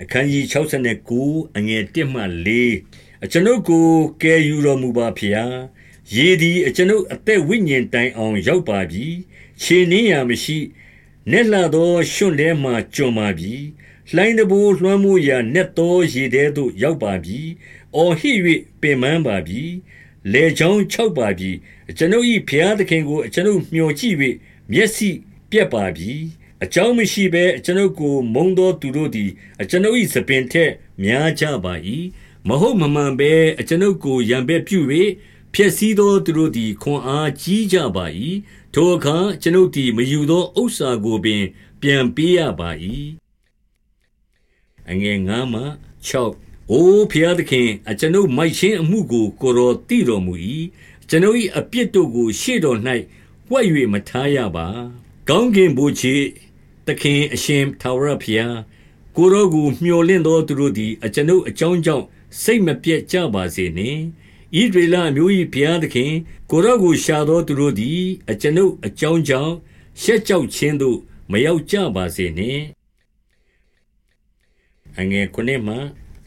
အခန်းကြီး69အငယ်1မှ4အကျွန်ုပ်ကိုကယ်ယူတော်မူပါဖျားရေသည်အကျွန်ုပ်အသက်ဝိညာဉ်တိုင်အောင်ရောက်ပါပြီခြေနှင်းရာမရှိနက်လာသောရွှွန့်ထဲမှ ကျွံပါပြီလှိုင်းတဘိုးလွှမ်းမိုးရာနက်သောရေထဲသို့ရောက်ပါပြီအော်ဟစ်၍ပင်ပန်းပါပြီလေချောင်း၆ပါပြီအကျွန်ုပ်၏ဖျားသခင်ကိုအကျွန်ုပ်မျှော်ကြည့်၍မျက်စိပြက်ပါပြီ အကြောင်းမရှိဘဲအကျွန်ုပ်ကိုမုန်းသောသူတို့သည် အကျွန်ုပ်၏ဆပင်ထက်များကြပါ၏မဟုတ်မမှန်ဘဲအကျွန်ုပ်ကိုရံဘက်ပြု၍ဖျက်ဆီးသောသူတို့သည်ခွန်အားကြီးကြပါ၏ထိုအခါကျွန်ုပ်သည်မယူသောဥစ္စာကိုပင် ပြန်ပေးရပါ၏အငယ်9မှ6အိုဖျားသခင်အကျွန်ုပ်မိုက်ချင်းအမှုကိုကိုတော်တည်တော်မူ၏ကျွန်ုပ်၏အပြစ်တို့ကိုရှေ့တော်၌ဝှက်၍မထားရပါကောင်းကင်ဘုရား သခင်အရှင်ထာဝရဘုရားကိုရောကိုမျှော်လင့်သောသူတို့သည် အကျွန်ုပ်အကြောင်းကြောင့်စိတ်မပြတ်ကြပါစေနှင့်ဣဒရေလမျိုး၏ဘုရားသခင် ကိုရောကိုရှာသောသူတို့သည် အကျွန်ုပ်အကြောင်းကြောင့်ရှက်ကြောက်ခြင်းသို့မရောက်ကြပါစေနှင့်အငယ်ခုနှစ်မှ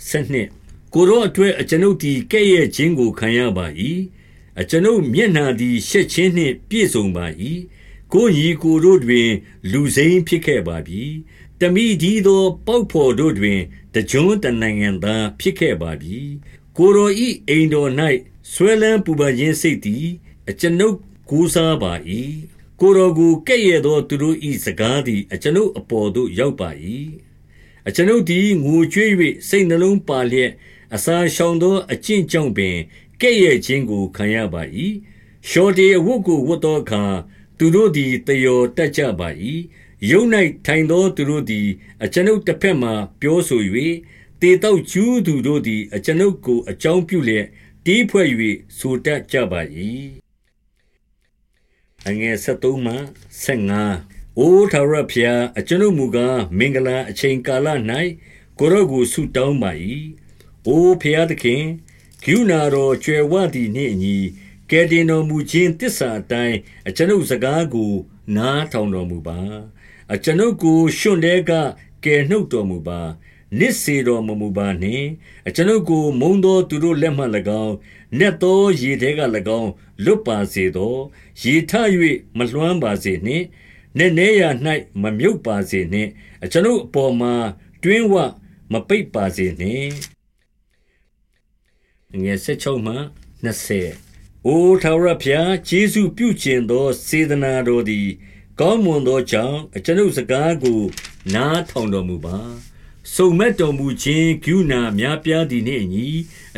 ဆက်နှစ်ကိုရောအတွက်အကျွန်ုပ်သည်ကဲ့ရဲ့ခြင်းကိုခံရပါ၏အကျွန်ုပ်မျက်နာသည်ရှက်ခြင်းနှင့်ပြည့်စုံပါ၏ ကိုညီကိုတို့တွင် လူစိမ်းဖြစ်ခဲ့ပါပြီ။တမိဒီသော ပေါက်ဖော်တို့တွင် တကြွတနိုင်ငံသားဖြစ်ခဲ့ပါပြီ။ကိုရောဤအိမ်တော်၌ဆွဲလန်းပူပန်ခြင်းစိတ်သည် အကျွန်ုပ်ကိုးစားပါ၏။ကိုရောကိုကဲ့ရဲ့သောသူတို့ဤစကားသည် အကျွန်ုပ်အပေါ်သို့ရောက်ပါ၏။အကျွန်ုပ်သည်ငိုကြွေး၍စိတ်နှလုံးပါလျက်အစာရှောင်သောအကျင့်ကြောင့်ပင်ကဲ့ရဲ့ခြင်းကိုခံရပါ၏။ရှော်တေအဝတ်ကိုဝတ်သောအခါ သူတို့သည်တယောတတ်ကြပါ၏ယုံ၌ထိုင်သောသူတို့သည် အကျွန်ုပ်တစ်ဖက်မှပြောဆို၍တေတောက်ကျူးသူတို့သည် အကျွန်ုပ်ကိုအကြောင်းပြုလျက်တီးဖွဲ့၍ဆိုတတ်ကြပါ၏အငယ်73မှ75အိုထာဝရဖျားအကျွန်ုပ်မူကားမင်္ဂလာအချိန်ကာလ၌ကိုရော့ကိုဆုတောင်းပါ၏အိုဖျားသခင်ဂုဏတော်ကျွယ်ဝသည်နှင့်အညီ ကယ်တင်တော်မူခြင်းတစ္ဆာအတိုင်းအကျွန်ုပ်စကားကို နားထောင်တော်မူပါအကျွန်ုပ်ကိုရှွန့်တဲ့ကကယ်နှုတ်တော်မူပါနစ်စေတော်မမူပါနှင့်အကျွန်ုပ်ကိုမုံသောသူတို့လက်မှ၎င်းနက်သောရေထဲက၎င်းလွတ်ပါစေသောရေထ၍မလွှမ်းပါစေနှင့်နေနေရ၌မမြုပ်ပါစေနှင့်အကျွန်ုပ်အပေါ်မှာတွင်းဝမပိတ်ပါစေနှင့်ငယ်16မှ20 အိုထာဝရဘုရား ကျေးဇူးပြုခြင်းသော စေတနာတော်သည် ကောင်းမွန်သောကြောင့် အကျွန်ုပ်စကားကို နားထောင်တော်မူပါ စုံမဲ့တော်မူခြင်းဂုဏများပြားသည်နှင့်အညီ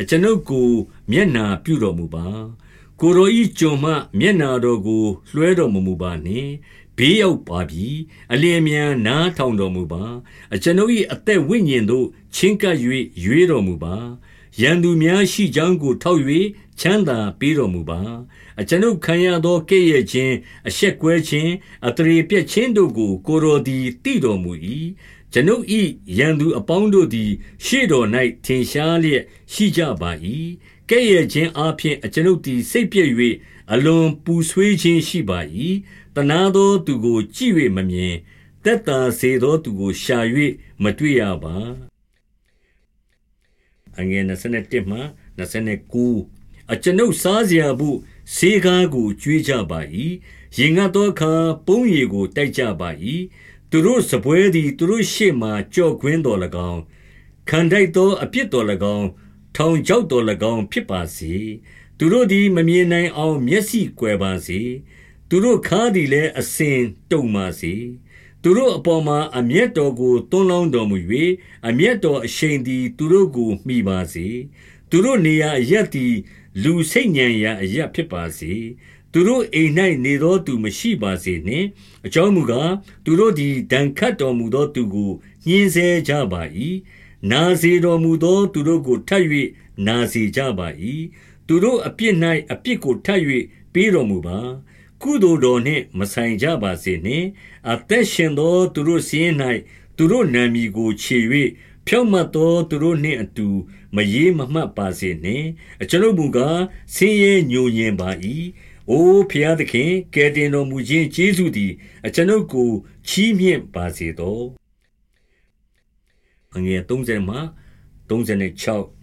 အကျွန်ုပ်ကို မျက်နာပြုတော်မူပါ ကိုရောဤကြုံမှ မျက်နာတော်ကို လွှဲတော်မမူပါနှင့် ဘေးရောက်ပါပြီ အလင်းမြန် နားထောင်တော်မူပါ အကျွန်ုပ်၏အသက်ဝိညာဉ်သို့ ချင်းကပ်၍ရွေးတော်မူပါ ရန်သူများရှိကြောင်းကို ထောက်၍ချမ်းသာပေးတော်မူပါအကျွန်ုပ်ခံရသောကဲ့ရဲ့ခြင်းအဆက်ကွဲခြင်းအတရေပြက်ခြင်းတို့ကို ကိုတော်သည်တည်တော်မူ၏ကျွန်ုပ်၏ရန်သူအပေါင်းတို့သည် ရှေ့တော်၌ထင်ရှားလျက်ရှိကြပါ၏ကဲ့ရဲ့ခြင်းအပြင်အကျွန်ုပ်သည်စိတ်ပြည့်၍အလွန်ပူဆွေးခြင်းရှိပါ၏တနာသောသူကို ကြည့်၍မမြင်တက်တာစေသောသူကိုရှာ၍မတွေ့ရပါ အငယ်27မှ29အကျွန်ုပ်စားစရာဘူးဆေးကားကိုကျွေးကြပါ၏ရင်ငတ်သောအခါပုံးရည်ကိုတိုက်ကြပါ၏သူတို့စပွဲသည်သူတို့ရှေ့မှကြော့ခွင်းတော်၎င်းခံတိုက်သောအပြစ်တော်၎င်းထောင်ချောက်တော်၎င်းဖြစ်ပါစေသူတို့သည်မမြင်နိုင်အောင်မျက်စိကွယ်ပါစေသူတို့ခါးသည်လည်းအစဉ်တုံပါစေ သူတို့အပေါ်မှာအမျက်တော်ကိုတွန်းလောင်းတော်မူ၍အမျက်တော်အရှိန်သည် သူတို့ကိုမှီပါစေသူတို့နေရာအရက်သည် လူစိတ်ညံရာအရက်ဖြစ်ပါစေသူတို့အိမ်၌နေသောသူမရှိပါစေနှင့်အကြောင်းမူကားသူတို့သည်ဒဏ်ခတ်တော်မူသောသူကိုညှင်းဆဲကြပါ၏နာစေတော်မူသောသူတို့ကိုထပ်၍နာစေကြပါ၏သူတို့အပြစ်၌အပြစ်ကိုထပ်၍ပေးတော်မူပါ ကုသိုလ်တော်နှင့်မဆိုင်ကြပါစေနှင့်အသက်ရှင်သောသူတို့စည်း၌သူတို့နာမည်ကိုခြေ၍ဖြောင့်မတ်သောသူတို့နှင့်အတူမရေးမမှတ်ပါစေနှင့်အကျွန်ုပ်မူကားဆင်းရဲညိုညင်ပါ၏အိုဖျားသခင်ကယ်တင်တော်မူခြင်းကျေးဇူးသည်အကျွန်ုပ်ကိုချီးမြှင့်ပါစေသောအငယ်30မှ36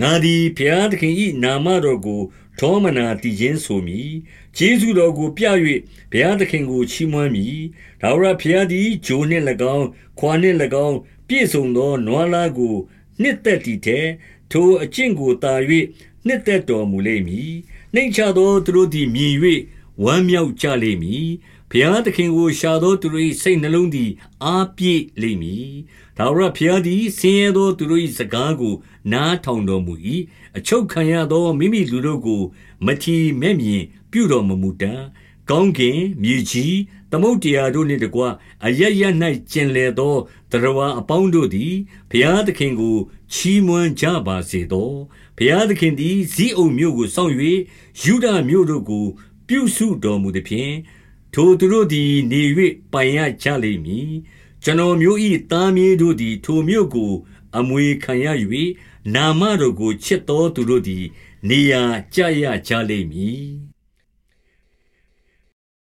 ငါသည်ဘုရားသခင်၏နာမတော်ကို ထောမနာတည်ခြင်းဆိုမည်ကျေးဇူးတော်ကိုပြ၍ဘုရားသခင်ကိုချီးမွမ်းမည်ဒါဝရဘုရားသည်ဂျိုနှင့်၎င်းခွာနှင့်၎င်းပြည့်စုံသောနွားလားကို နှစ်သက်တည်တဲ့ထိုအကျင့်ကိုတာ၍နှစ်သက်တော်မူလိမ့်မည်နှိမ်ချသောသူတို့သည်မြင်၍ဝမ်းမြောက်ကြလိမ့်မည် ဘုရားသခင်ကိုရှာသောသူတို့၏စိတ်နှလုံးသည် အားပြည့်လိမ့်မည်။ဒါဝရဘုရားသည်ဆင်းရဲသောသူတို့၏စကားကို နားထောင်တော်မူ၏။အချုပ်ခံရသောမိမိလူတို့ကို မထီမဲ့မြင်ပြုတော်မမူတတ်။ကောင်းကင်မြေကြီးသမုတ်တရားတို့နှင့်တကွအရရ၌ကျင်လေသောတရားအပေါင်းတို့သည်ဘုရားသခင်ကိုချီးမွမ်းကြပါစေသော။ဘုရားသခင်သည်ဇိအုန်မြို့ကိုစောင့်၍ယူဒမြို့တို့ကို ပြုစုတော်မူသည်ဖြင့် ထိုသူတို့သည် နေ၍ပိုင်ရကြလိမ့်မည် ကျွန်တော်မျိုး၏သားမြေးတို့သည် ထိုမြို့ကို အမွေခံရ၍နာမတော်ကို ချစ်တော်သူတို့သည် နေရာကျရကြလိမ့်မည်